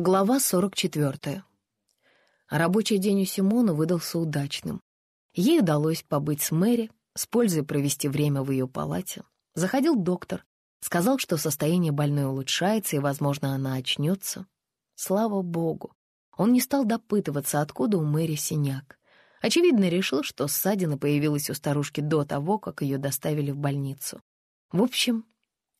Глава 44. Рабочий день у Симона выдался удачным. Ей удалось побыть с Мэри, с пользой провести время в ее палате. Заходил доктор, сказал, что состояние больной улучшается и, возможно, она очнется. Слава богу, он не стал допытываться, откуда у Мэри синяк. Очевидно, решил, что ссадина появилась у старушки до того, как ее доставили в больницу. В общем,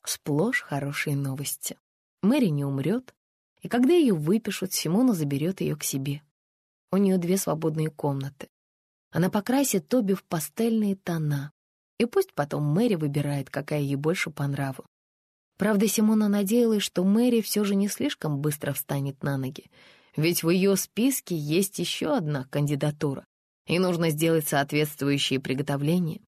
сплошь хорошие новости. Мэри не умрет, и когда ее выпишут, Симона заберет ее к себе. У нее две свободные комнаты. Она покрасит Тоби в пастельные тона, и пусть потом Мэри выбирает, какая ей больше по нраву. Правда, Симона надеялась, что Мэри все же не слишком быстро встанет на ноги, ведь в ее списке есть еще одна кандидатура, и нужно сделать соответствующие приготовления.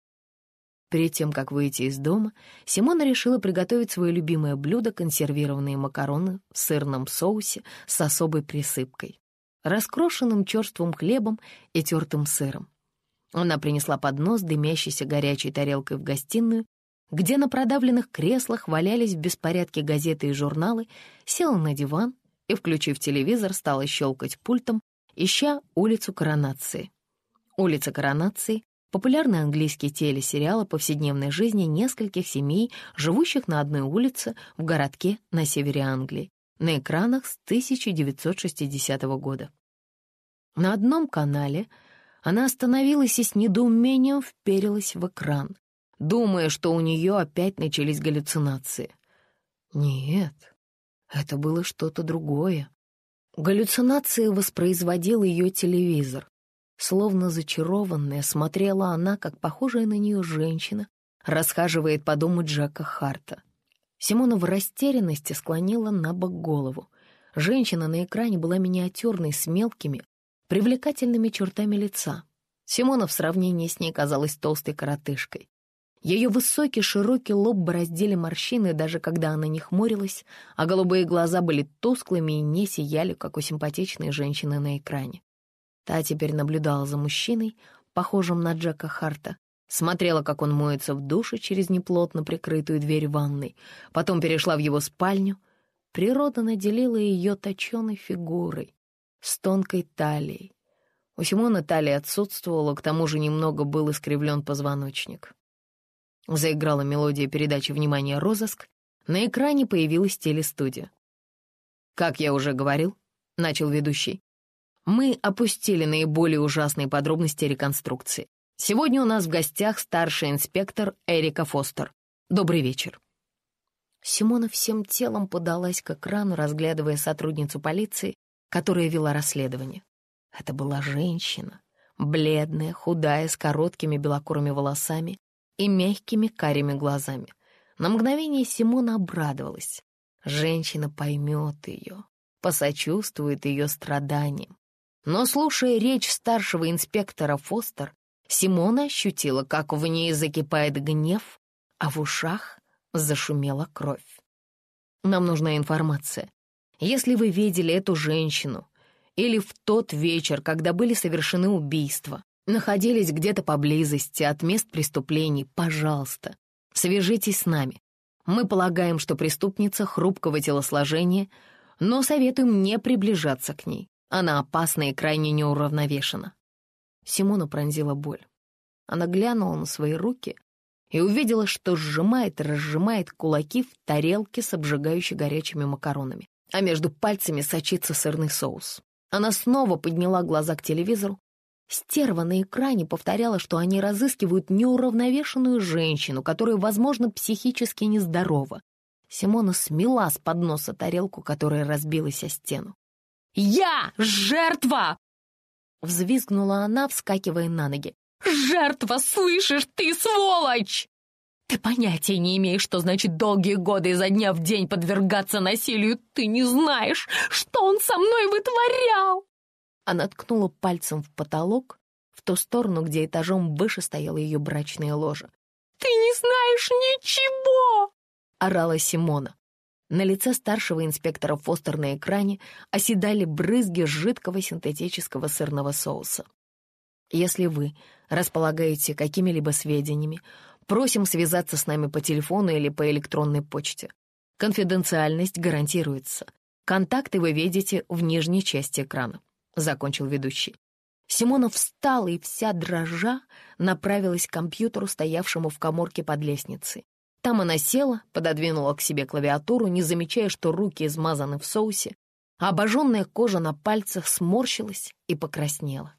Перед тем, как выйти из дома, Симона решила приготовить свое любимое блюдо — консервированные макароны в сырном соусе с особой присыпкой, раскрошенным черствым хлебом и тертым сыром. Она принесла поднос, дымящийся горячей тарелкой в гостиную, где на продавленных креслах валялись в беспорядке газеты и журналы, села на диван и, включив телевизор, стала щелкать пультом, ища улицу Коронации. Улица Коронации Популярный английский телесериал о повседневной жизни нескольких семей, живущих на одной улице в городке на севере Англии, на экранах с 1960 года. На одном канале она остановилась и с недоумением вперилась в экран, думая, что у нее опять начались галлюцинации. Нет, это было что-то другое. Галлюцинации воспроизводил ее телевизор, Словно зачарованная, смотрела она, как похожая на нее женщина расхаживает по дому Джека Харта. Симона в растерянности склонила на бок голову. Женщина на экране была миниатюрной, с мелкими, привлекательными чертами лица. Симона в сравнении с ней казалась толстой коротышкой. Ее высокий широкий лоб бороздили морщины, даже когда она не хмурилась, а голубые глаза были тусклыми и не сияли, как у симпатичной женщины на экране. Та теперь наблюдала за мужчиной, похожим на Джека Харта, смотрела, как он моется в душе через неплотно прикрытую дверь ванной, потом перешла в его спальню. Природа наделила ее точеной фигурой, с тонкой талией. У Симона талия отсутствовала, к тому же немного был искривлен позвоночник. Заиграла мелодия передачи «Внимание, розыск», на экране появилась телестудия. «Как я уже говорил», — начал ведущий, мы опустили наиболее ужасные подробности реконструкции. Сегодня у нас в гостях старший инспектор Эрика Фостер. Добрый вечер. Симона всем телом подалась к экрану, разглядывая сотрудницу полиции, которая вела расследование. Это была женщина, бледная, худая, с короткими белокурыми волосами и мягкими карими глазами. На мгновение Симона обрадовалась. Женщина поймет ее, посочувствует ее страданиям. Но, слушая речь старшего инспектора Фостер, Симона ощутила, как в ней закипает гнев, а в ушах зашумела кровь. «Нам нужна информация. Если вы видели эту женщину или в тот вечер, когда были совершены убийства, находились где-то поблизости от мест преступлений, пожалуйста, свяжитесь с нами. Мы полагаем, что преступница хрупкого телосложения, но советуем не приближаться к ней. Она опасна и крайне неуравновешена. Симона пронзила боль. Она глянула на свои руки и увидела, что сжимает и разжимает кулаки в тарелке с обжигающей горячими макаронами, а между пальцами сочится сырный соус. Она снова подняла глаза к телевизору. Стерва на экране повторяла, что они разыскивают неуравновешенную женщину, которая, возможно, психически нездорова. Симона смела с подноса тарелку, которая разбилась о стену. «Я жертва!» Взвизгнула она, вскакивая на ноги. «Жертва, слышишь ты, сволочь!» «Ты понятия не имеешь, что значит долгие годы изо дня в день подвергаться насилию. Ты не знаешь, что он со мной вытворял!» Она ткнула пальцем в потолок, в ту сторону, где этажом выше стояла ее брачная ложа. «Ты не знаешь ничего!» — орала Симона. На лице старшего инспектора Фостер на экране оседали брызги жидкого синтетического сырного соуса. Если вы располагаете какими-либо сведениями, просим связаться с нами по телефону или по электронной почте. Конфиденциальность гарантируется. Контакты вы видите в нижней части экрана», — закончил ведущий. Симона встала и вся дрожа направилась к компьютеру, стоявшему в коморке под лестницей. Там она села, пододвинула к себе клавиатуру, не замечая, что руки измазаны в соусе, а обожженная кожа на пальцах сморщилась и покраснела.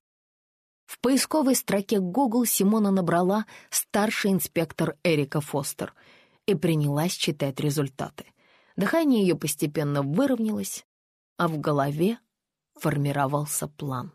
В поисковой строке Google Симона набрала «старший инспектор Эрика Фостер» и принялась читать результаты. Дыхание ее постепенно выровнялось, а в голове формировался план.